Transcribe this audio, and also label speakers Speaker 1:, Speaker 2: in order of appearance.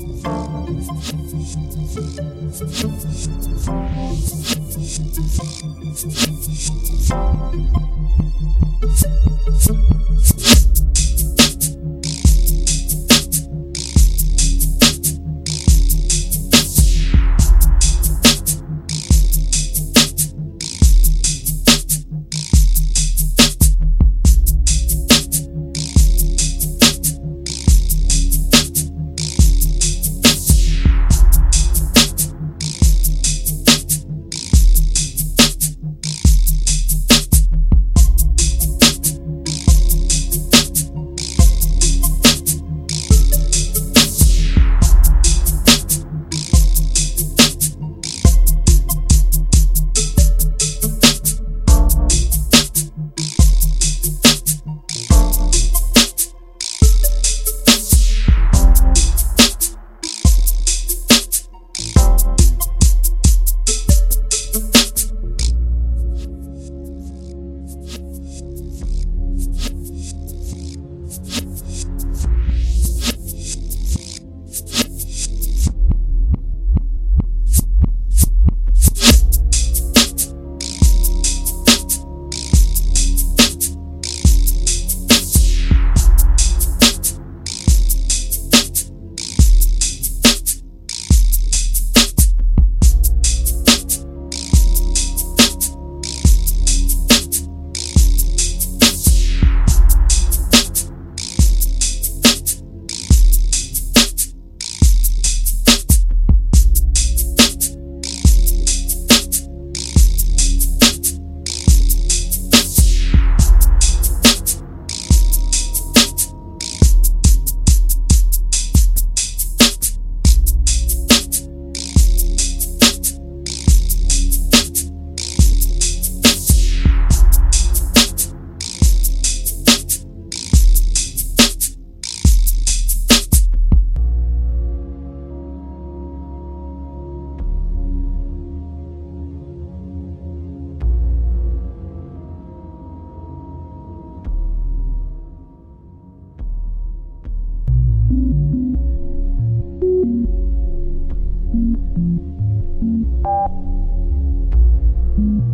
Speaker 1: Thank
Speaker 2: thank you